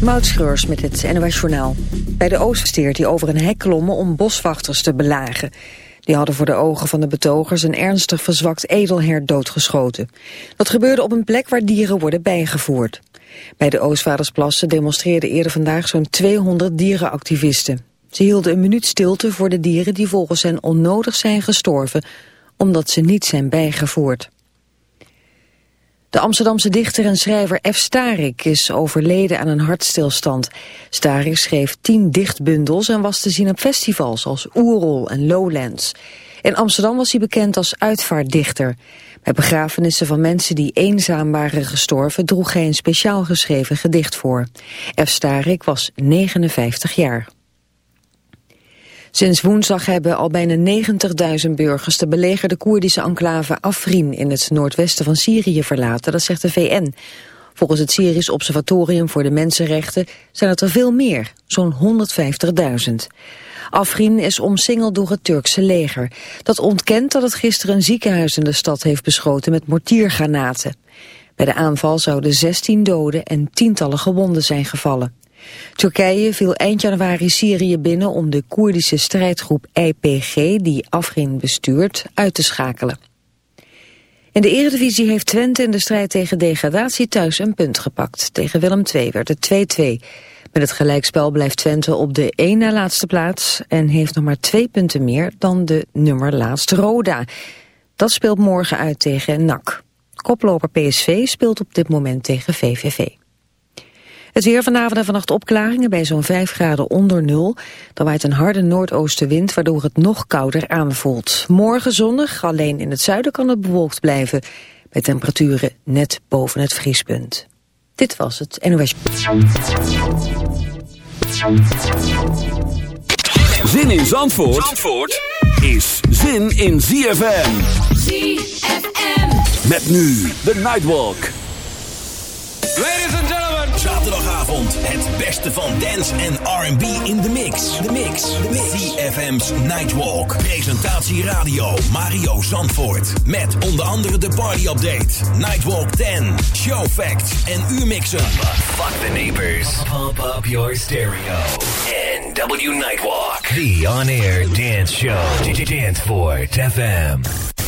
Moutschreurs met het NOS Journaal. Bij de Ooststeert die over een hek klommen om boswachters te belagen. Die hadden voor de ogen van de betogers een ernstig verzwakt edelhert doodgeschoten. Dat gebeurde op een plek waar dieren worden bijgevoerd. Bij de Oostvadersplassen demonstreerden eerder vandaag zo'n 200 dierenactivisten. Ze hielden een minuut stilte voor de dieren die volgens hen onnodig zijn gestorven... omdat ze niet zijn bijgevoerd. De Amsterdamse dichter en schrijver F. Starik is overleden aan een hartstilstand. Starik schreef tien dichtbundels en was te zien op festivals als Oerol en Lowlands. In Amsterdam was hij bekend als uitvaartdichter. Bij begrafenissen van mensen die eenzaam waren gestorven droeg hij een speciaal geschreven gedicht voor. F. Starik was 59 jaar. Sinds woensdag hebben al bijna 90.000 burgers de belegerde Koerdische enclave Afrin in het noordwesten van Syrië verlaten, dat zegt de VN. Volgens het Syrisch Observatorium voor de Mensenrechten zijn het er veel meer, zo'n 150.000. Afrin is omsingeld door het Turkse leger. Dat ontkent dat het gisteren een ziekenhuis in de stad heeft beschoten met mortiergranaten. Bij de aanval zouden 16 doden en tientallen gewonden zijn gevallen. Turkije viel eind januari Syrië binnen om de Koerdische strijdgroep IPG, die Afrin bestuurt, uit te schakelen. In de eredivisie heeft Twente in de strijd tegen degradatie thuis een punt gepakt. Tegen Willem II werd het 2-2. Met het gelijkspel blijft Twente op de één na laatste plaats... en heeft nog maar twee punten meer dan de nummer laatst Roda. Dat speelt morgen uit tegen NAC. Koploper PSV speelt op dit moment tegen VVV. Het weer vanavond en vannacht opklaringen bij zo'n 5 graden onder nul. Dan waait een harde noordoostenwind waardoor het nog kouder aanvoelt. Morgen zonnig, alleen in het zuiden kan het bewolkt blijven. Met temperaturen net boven het vriespunt. Dit was het NOS. Zin in Zandvoort, Zandvoort is zin in ZFM. ZFM. Met nu de Nightwalk. Het beste van dance en R&B in de mix. De mix. De mix. VFM's Nightwalk. Presentatie radio Mario Zandvoort. Met onder andere de party update. Nightwalk 10. Show facts en U-mixen. Fuck the neighbors. Pump up your stereo. NW Nightwalk. The on-air dance show. Danceport FM.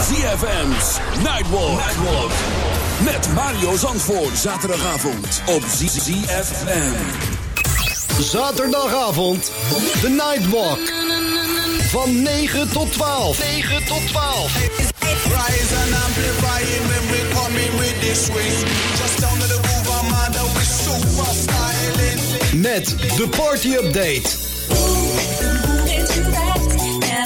ZFM's Nightwalk. Nightwalk. Met Mario Zandvoort. Zaterdagavond op ZFM. Zaterdagavond. The Nightwalk. Van 9 tot 12. 9 tot 12. Rise and amplifying when we come in with this swing. Just down to the groove, I'm super styling. Met de party update.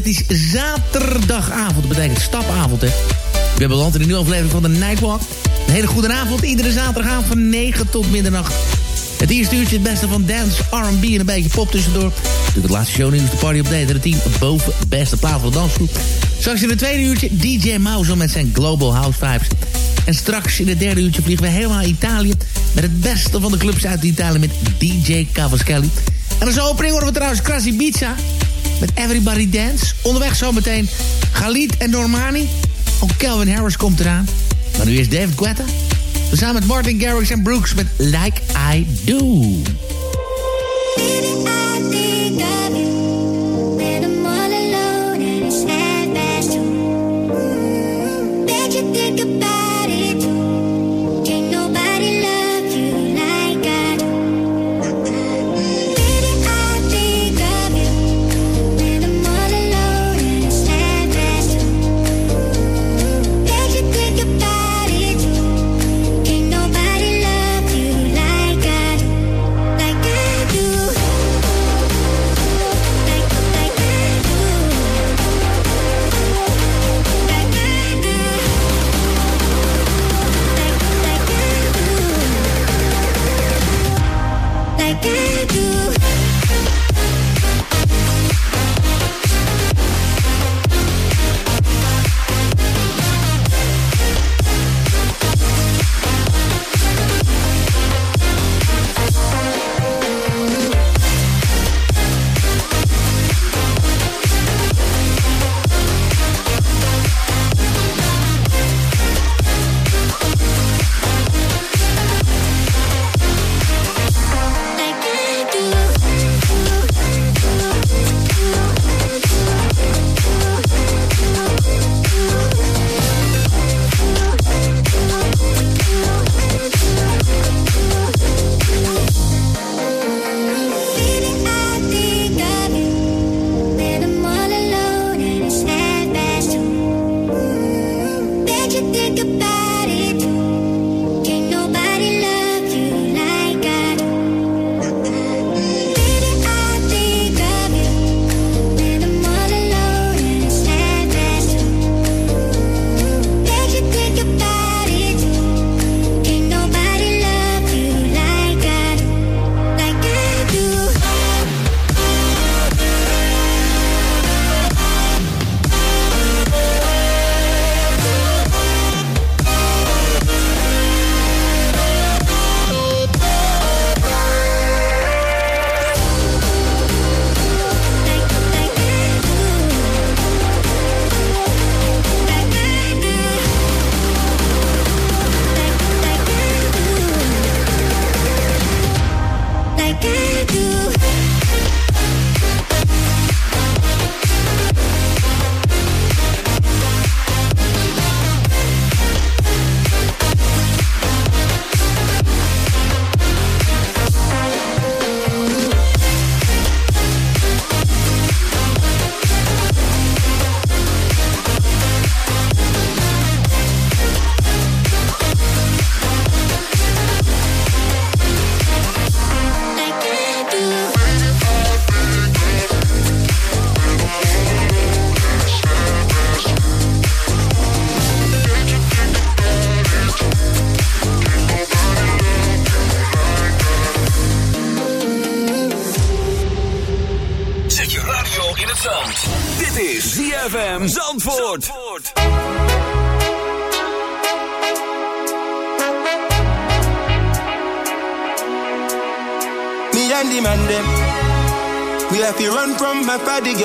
Het is zaterdagavond. Dat betekent stapavond, hè. We hebben beland in een nieuwe aflevering van de Nightwalk. Een hele goede avond. Iedere zaterdagavond van 9 tot middernacht. Het eerste uurtje het beste van dance, R&B en een beetje pop tussendoor. Natuurlijk het laatste shownieuws, de party update de team boven beste plaat van dansgroep. Straks in het tweede uurtje DJ Mouse met zijn Global House Vibes. En straks in het derde uurtje vliegen we helemaal naar Italië... met het beste van de clubs uit Italië met DJ Cavaschelli. En als opening horen we trouwens Krasi Pizza met Everybody Dance. Onderweg zometeen Galit en Normani. Ook Calvin Harris komt eraan. Maar nu is David Guetta. Samen met Martin Garrix en Brooks met Like I Do.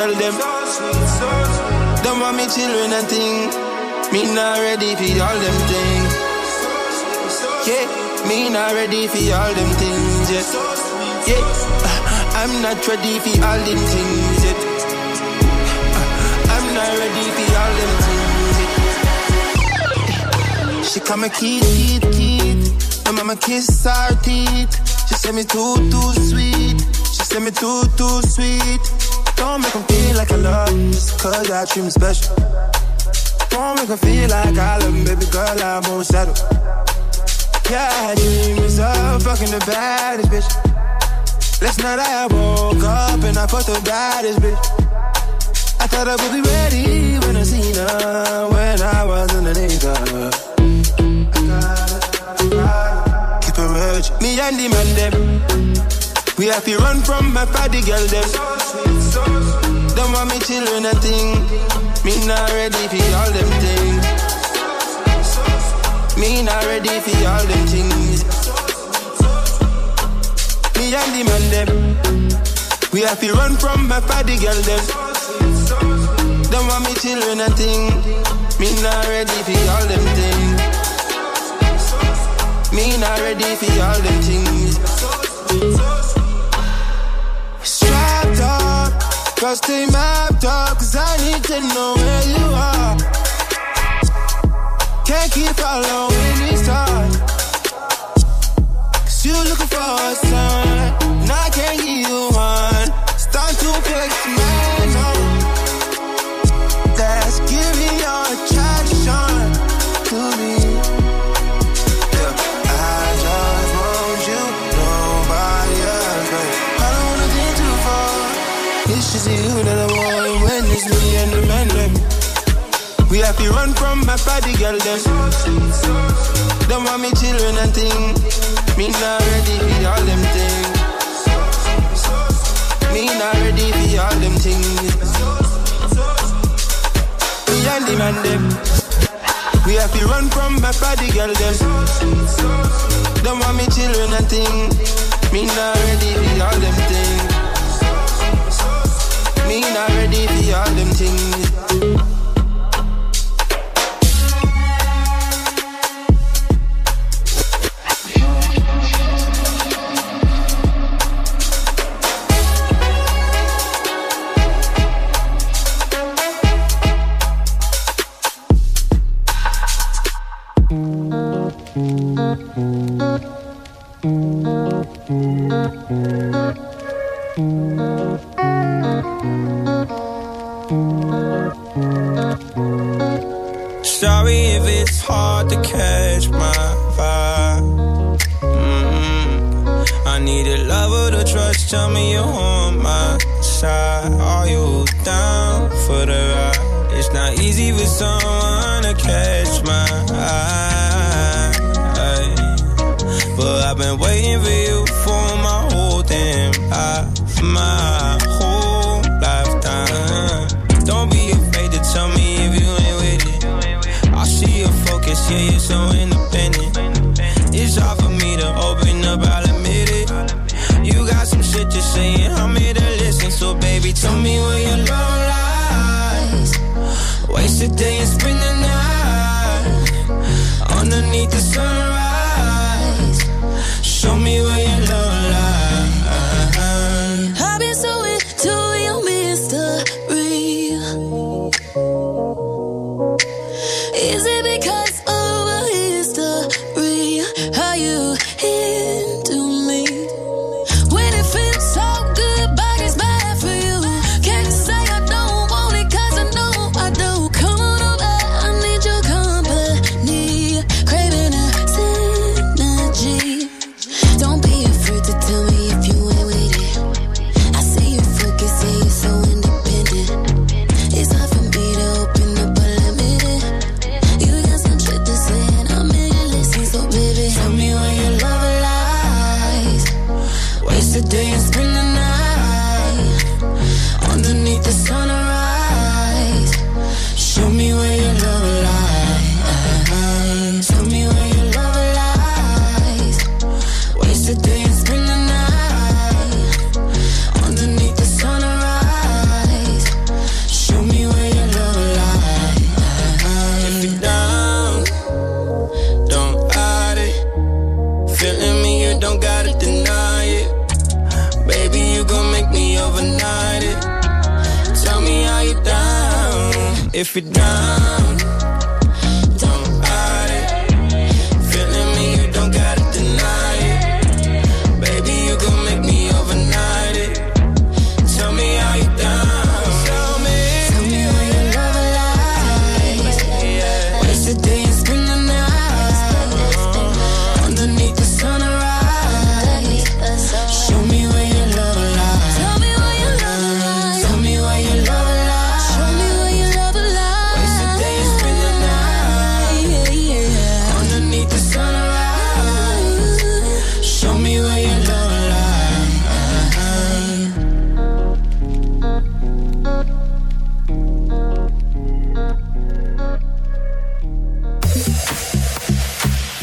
tell them. Don't want me children and thing. Me not ready for all them things. Yeah, me not ready for all them things yet. Yeah, I'm not ready for all them things yet. I'm not ready for all them things yet. She come a kid, kid, kid. My mama kiss her teeth. She say me too, too sweet. She say me too, too sweet. Don't make them feel like I love you just cause I treat them special. Don't make them feel like I love them, baby girl, I won't settle. Yeah, I dream is fucking the baddest bitch. Last night I woke up and I fucked the baddest bitch. I thought I would be ready when I seen her, when I was in underneath her. Keep her urge. Me and the man, them. We have to run from my party girl, them. So don't want me children a thing. Me not ready for all them things. Me not ready for all them things. Me and the man them. We have to run from my fatty girl them. Don't want me children a thing. Me not ready for all them things. Me not ready for all them things. Girl, stay mapped up, cause I need to know where you are. Can't keep following these stars. Cause you looking for a sign, and I can't give you one. It's time to pick man up. That's giving your chance. have to run from my party girl them. don't want me children and thing. Me not ready for all them things. Me not ready for all them things. Me and the man them. We have to run from my party girl them. don't want me children and thing. Me not ready for all them things. Me not ready for all them things.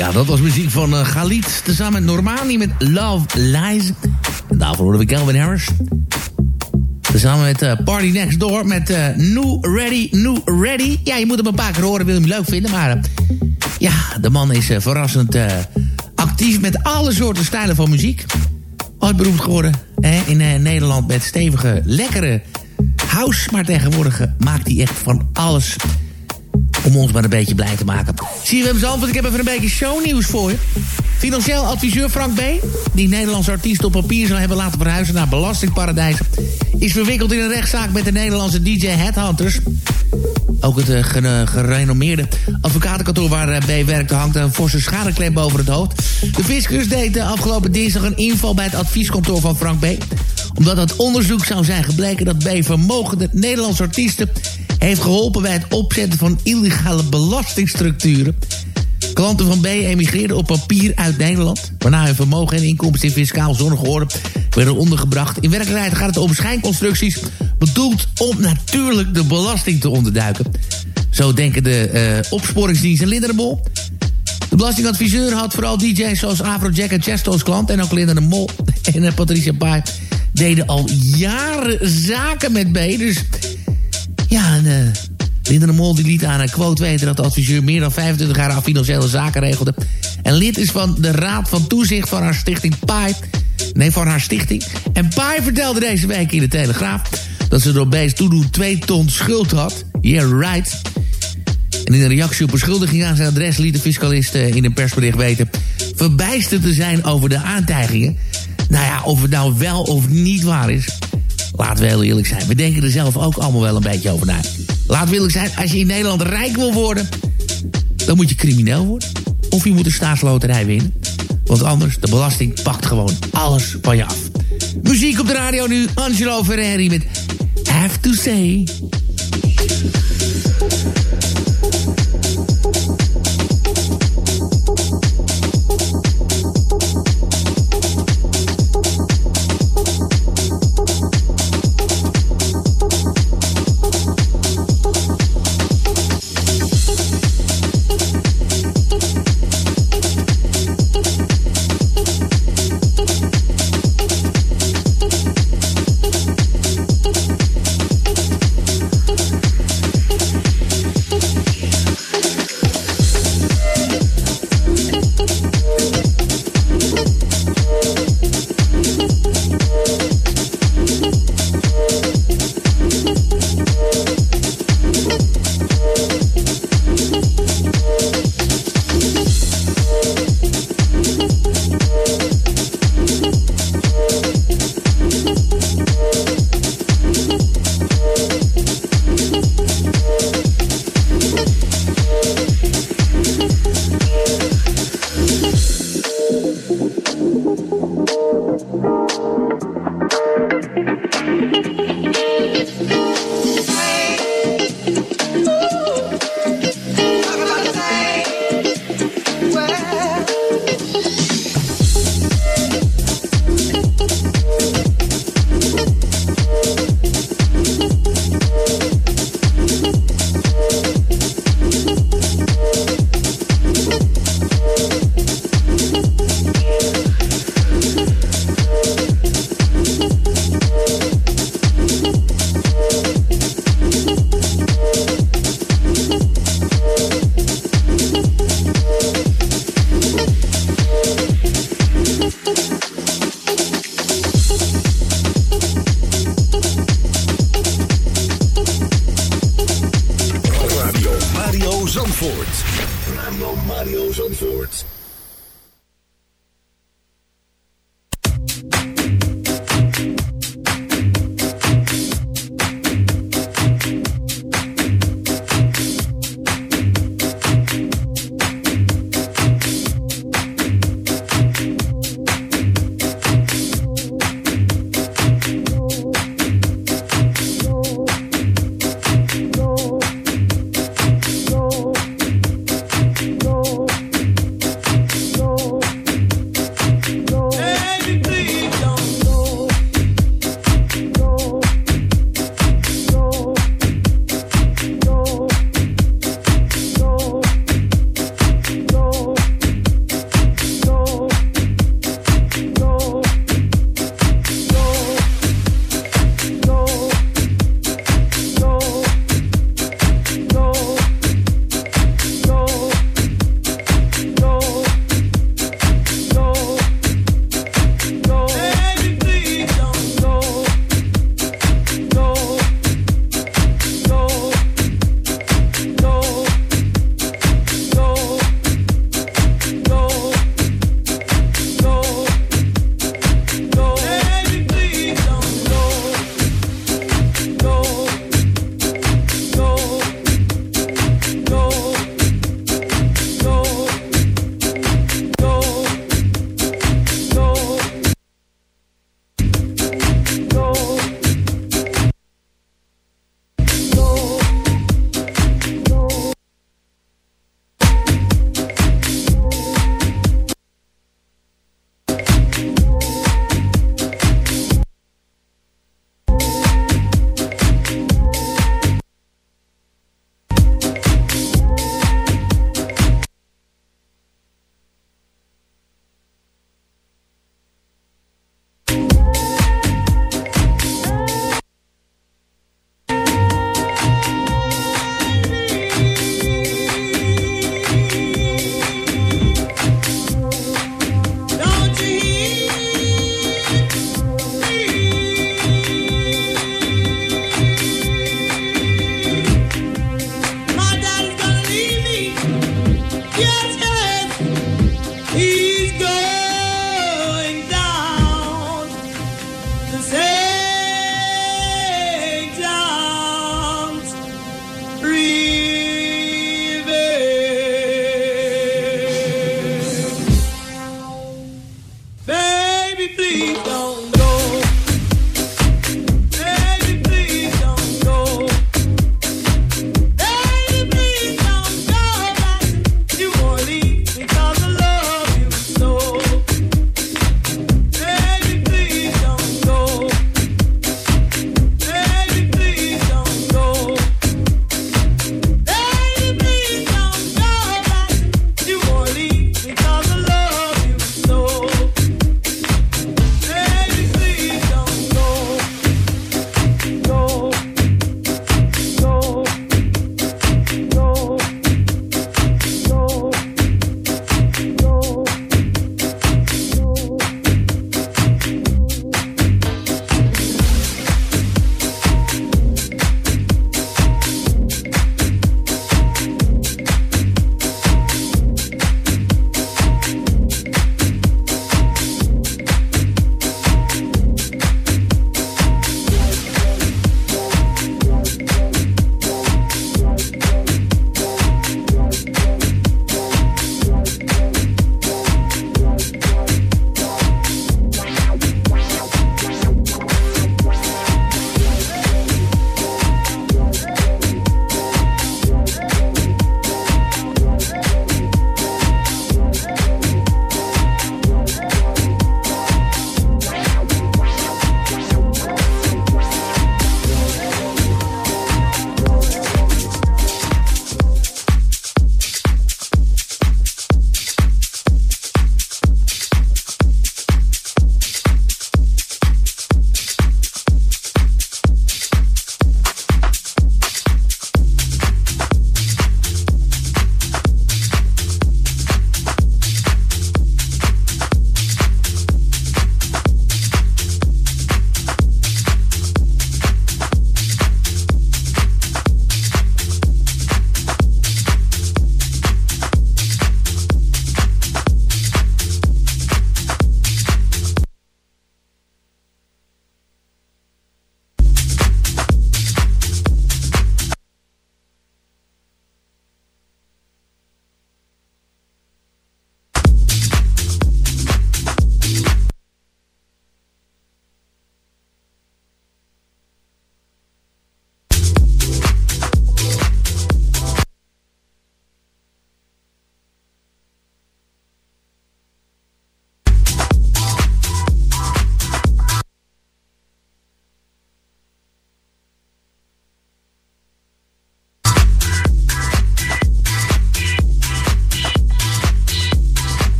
Ja, dat was muziek van uh, Galit. Tezamen met Normani met Love Lies. En daarvoor horen we Calvin Harris. Tezamen met uh, Party Next Door met uh, New Ready, New Ready. Ja, je moet hem een paar keer horen, wil je hem leuk vinden. Maar ja, de man is verrassend actief met alle soorten stijlen van muziek. Ooit beroemd geworden hè, in Nederland met stevige, lekkere house. Maar tegenwoordig maakt hij echt van alles om ons maar een beetje blij te maken. Zie je hem zo, want ik heb even een beetje shownieuws voor je. Financieel adviseur Frank B., die Nederlandse artiest op papier zou hebben laten verhuizen naar belastingparadijs, is verwikkeld in een rechtszaak met de Nederlandse DJ Headhunters. Ook het uh, gerenommeerde advocatenkantoor waar uh, B werkte hangt een forse schadeclaim boven het hoofd. De fiscus deed de afgelopen dinsdag een inval bij het advieskantoor van Frank B. Omdat het onderzoek zou zijn gebleken dat B vermogende Nederlandse artiesten heeft geholpen bij het opzetten van illegale belastingstructuren. Klanten van B emigreerden op papier uit Nederland... waarna hun vermogen en inkomsten in fiscaal zonnige werden ondergebracht. In werkelijkheid gaat het om schijnconstructies... bedoeld om natuurlijk de belasting te onderduiken. Zo denken de uh, opsporingsdiensten Linderbol. De belastingadviseur had vooral DJ's zoals Afrojack en Chesto's klant... en ook Linda de Mol en Patricia Pai deden al jaren zaken met B. Dus ja, en uh, Linda de Mol die liet aan een quote weten... dat de adviseur meer dan 25 jaar aan financiële zaken regelde. En lid is van de raad van toezicht van haar stichting Pai. Nee, van haar stichting. En Pai vertelde deze week in de Telegraaf... dat ze door Bees toedoen 2 ton schuld had. Yeah, right. En in een reactie op beschuldiging aan zijn adres... liet de fiscalist uh, in een persbericht weten... verbijsterd te zijn over de aantijgingen. Nou ja, of het nou wel of niet waar is... Laten we heel eerlijk zijn. We denken er zelf ook allemaal wel een beetje over na. Laten we eerlijk zijn. Als je in Nederland rijk wil worden... dan moet je crimineel worden. Of je moet een staatsloterij winnen. Want anders, de belasting pakt gewoon alles van je af. Muziek op de radio nu. Angelo Ferreri met Have to Say...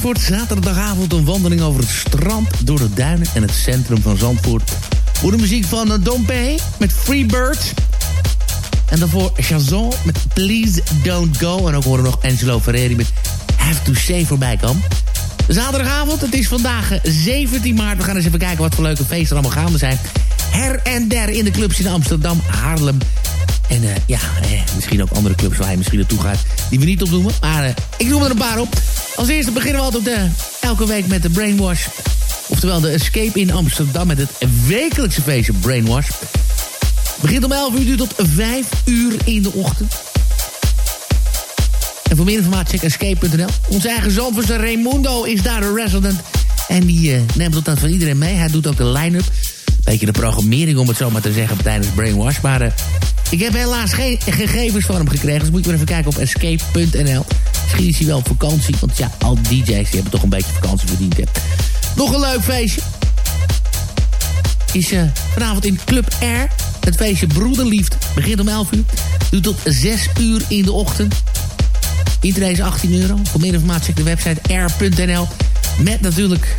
Zaterdagavond een wandeling over het strand, door de duinen en het centrum van Zandvoort. Voor de muziek van eh, Don P. met Free Bird. En daarvoor Chazon met Please Don't Go. En ook horen nog Angelo Ferreri met Have to Say voorbij kan. Zaterdagavond, het is vandaag 17 maart. We gaan eens even kijken wat voor leuke feesten allemaal gaande zijn. Her en der in de clubs in Amsterdam, Haarlem en uh, ja, eh, misschien ook andere clubs waar hij misschien naartoe gaat... die we niet opnoemen, maar ik noem er een paar op. Als eerste beginnen we altijd de, elke week met de Brainwash. Oftewel de Escape in Amsterdam met het wekelijkse feestje Brainwash. Begint om 11 uur, tot 5 uur in de ochtend. En voor meer informatie check escape.nl. Onze eigen zandvoerster Raimundo is daar de resident. En die uh, neemt tot dat van iedereen mee. Hij doet ook de line-up. Beetje de programmering, om het zo maar te zeggen, tijdens Brainwash. Maar uh, ik heb helaas geen gegevens van hem gekregen. Dus moet je maar even kijken op escape.nl. Misschien is hij wel op vakantie. Want ja, al DJ's die hebben toch een beetje vakantie verdiend. Nog een leuk feestje. Is uh, vanavond in Club R. Het feestje Broederliefde. Begint om 11 uur. Duurt tot 6 uur in de ochtend. Iedereen is 18 euro. Voor meer informatie check de website r.nl. Met natuurlijk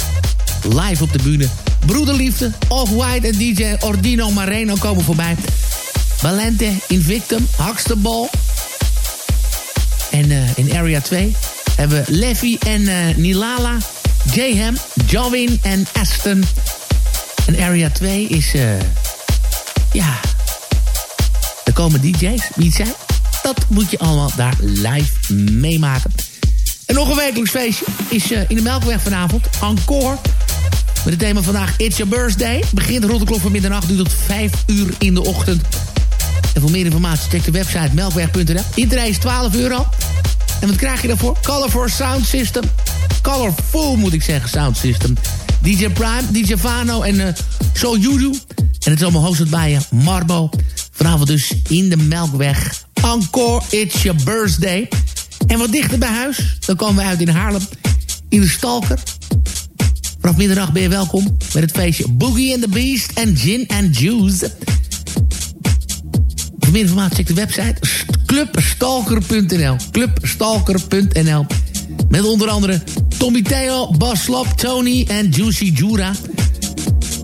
live op de bühne. Broederliefde, Off-White en DJ Ordino Mareno komen voorbij. Valente, Invictum, Huxtable. En uh, in Area 2 hebben we Leffy en uh, Nilala, Jayham, Jovin en Aston. En Area 2 is... Uh, ja... Er komen DJ's. Wie het zijn? Dat moet je allemaal daar live meemaken. En nog een wekelijks feestje is in de Melkweg vanavond. Encore. Met het thema vandaag It's Your Birthday. Begint rond de klok van middernacht, duurt tot 5 uur in de ochtend. En voor meer informatie check de website melkweg.nl. Intree is 12 euro. En wat krijg je daarvoor? Colorful Sound System. Colorful moet ik zeggen, Sound System. DJ Prime, DJ Vano en uh, So. En het is allemaal hosted bij uh, Marbo. Vanavond dus in de Melkweg. Encore, it's your birthday. En wat dichter bij huis, dan komen we uit in Haarlem. In de Stalker. Vanaf middernacht ben je welkom met het feestje Boogie and the Beast en Gin and Juice. Voor meer informatie check de website clubstalker.nl. Clubstalker.nl. Met onder andere Tommy Theo, Bas Slap, Tony en Juicy Jura.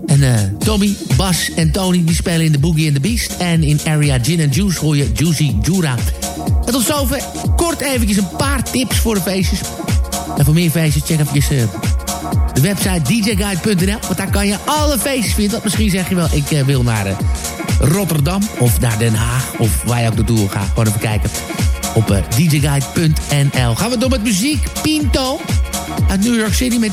En uh, Tommy, Bas en Tony die spelen in de Boogie and the Beast. En in Area Gin and Juice hoor je Juicy Jura. En tot zover kort eventjes een paar tips voor de feestjes. En voor meer feestjes check even uh, de website djguide.nl. Want daar kan je alle feestjes vinden. Misschien zeg je wel, ik uh, wil naar... Rotterdam of naar Den Haag of waar je ook naartoe gaan. Gewoon even kijken op uh, djguide.nl. Gaan we door met muziek. Pinto uit New York City met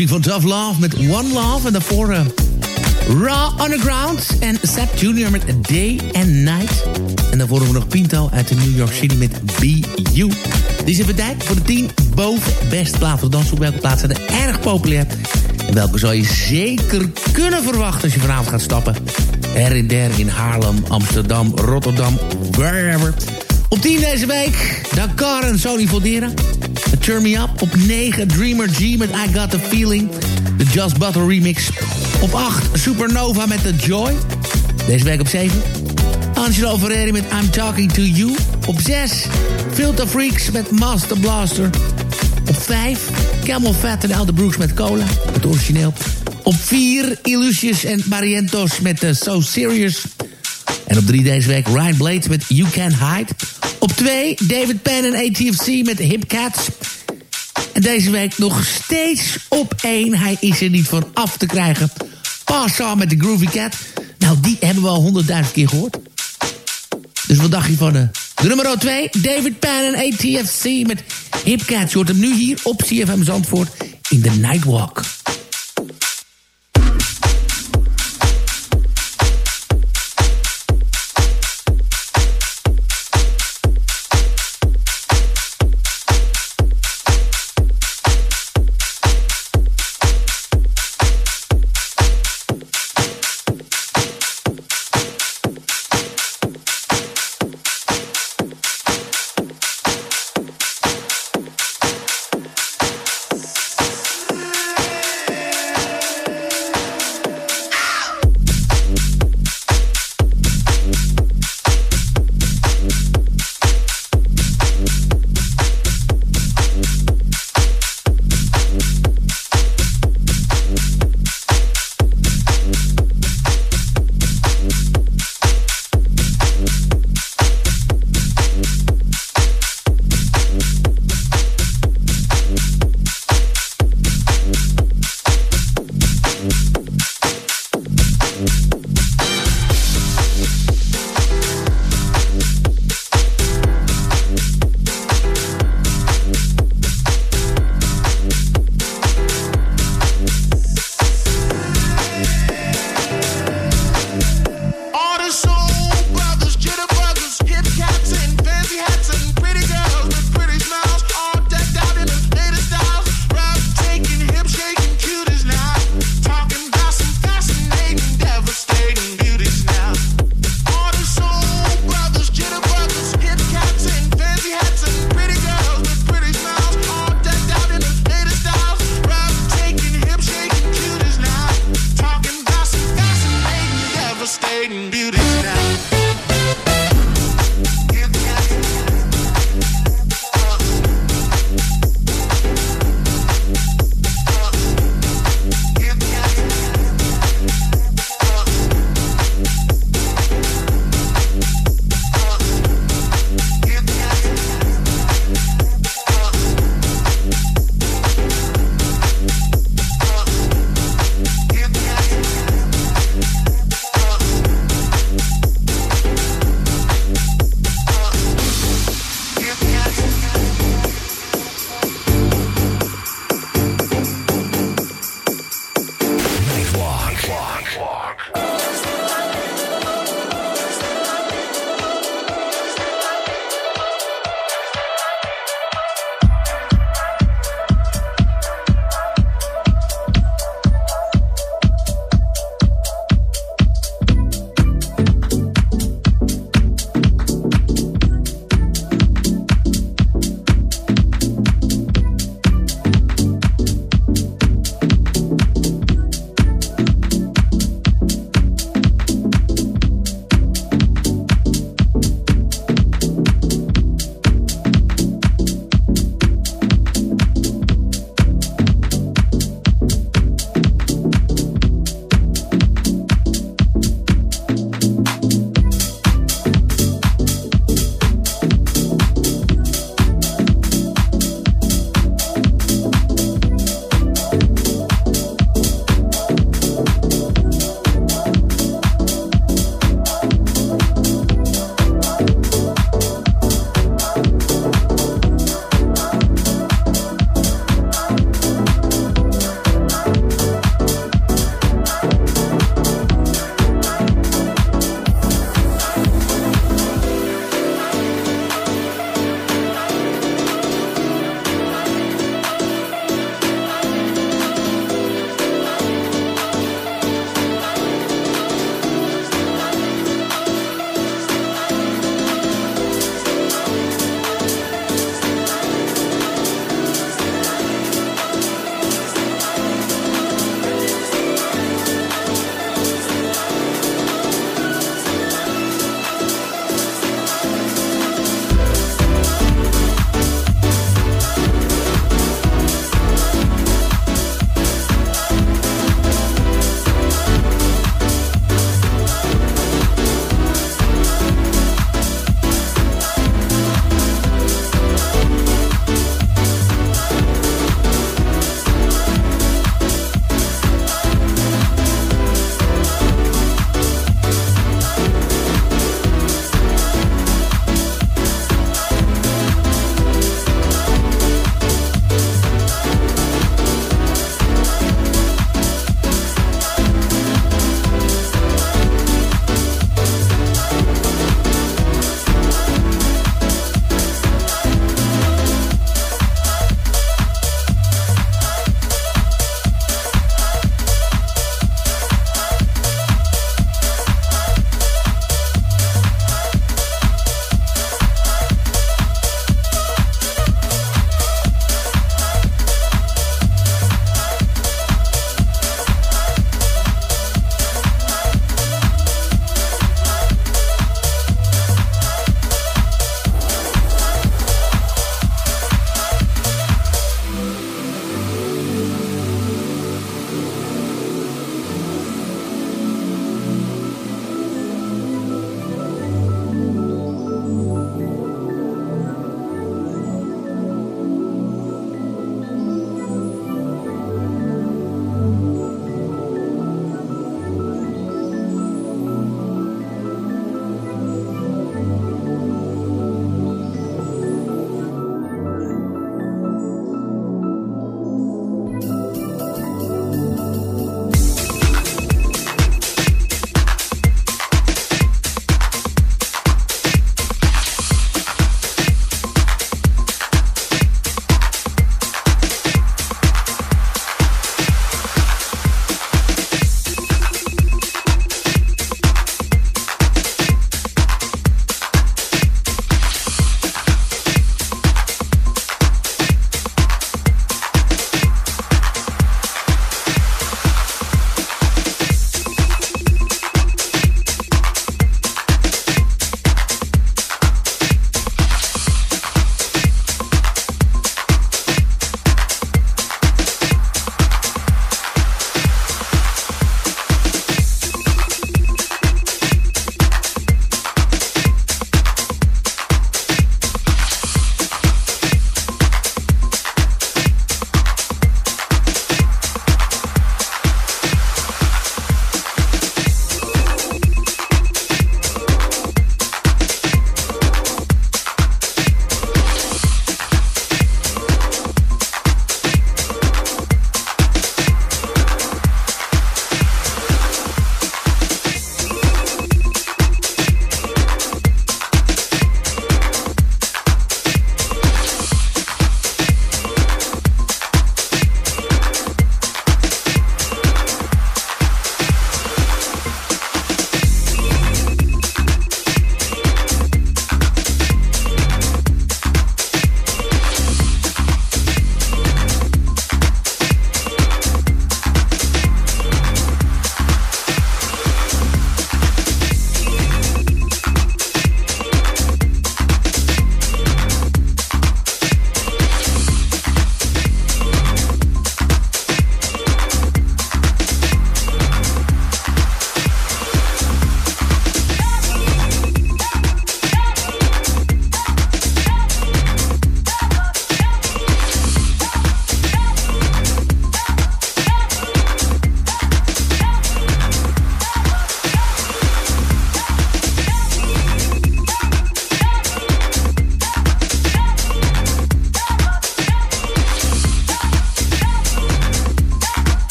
muziek van Tough Love met One Love. En daarvoor eh, Raw Underground en Sap Junior met Day and Night. En daarvoor hebben we nog Pinto uit de New York City met B.U. zijn bediend voor de tien boven best. Welke plaatsen zijn er erg populair? En welke zou je zeker kunnen verwachten als je vanavond gaat stappen? Her in der in Haarlem, Amsterdam, Rotterdam, wherever. Op 10 deze week, Dakar en Sony Volderen. Turn Me Up. Op 9 Dreamer G met I Got The Feeling. De Just Butter remix. Op 8 Supernova met The Joy. Deze week op 7. Angelo Ferreri met I'm Talking To You. Op 6 Filter Freaks met Master Blaster. Op 5 Camel Fat en Elder Brooks met Cola. Het origineel. Op 4 Illusius en Marientos met The So Serious. En op 3 deze week Ryan Blades met You Can't Hide. Op 2 David Penn en ATFC met Hip Cats. Deze week nog steeds op 1. Hij is er niet van af te krijgen. Pass met de Groovy Cat. Nou, die hebben we al honderdduizend keer gehoord. Dus wat dacht je van de, de nummer 2? David Penn en ATFC met Hip Cats. Je hoort hem nu hier op CFM Zandvoort in de Nightwalk.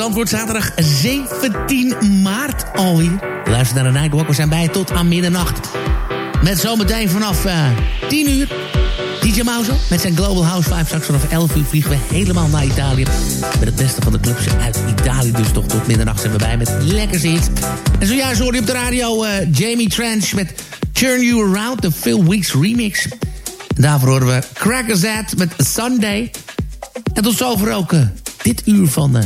Zandvoort, zaterdag 17 maart alweer. Luister naar de Nightwalk, we zijn bij tot aan middernacht. Met zometeen vanaf uh, 10 uur DJ Mauzo met zijn Global House 5. Straks vanaf 11 uur vliegen we helemaal naar Italië. Met het beste van de clubs uit Italië. Dus toch tot middernacht zijn we bij met lekker zit. En zojuist hoorde je op de radio uh, Jamie Trench met Turn You Around, de Phil Weeks remix. Daarvoor horen we Crackers At met Sunday. En tot zover ook uh, dit uur van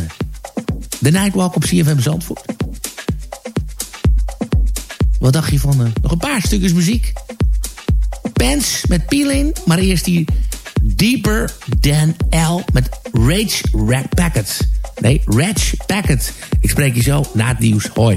de Nightwalk op CFM Zandvoort. Wat dacht je van nog een paar stukjes muziek? Pants met Peeling. Maar eerst die Deeper Than L met Rage Rack Packet. Nee, Rage Packet. Ik spreek je zo na het nieuws. Hoi.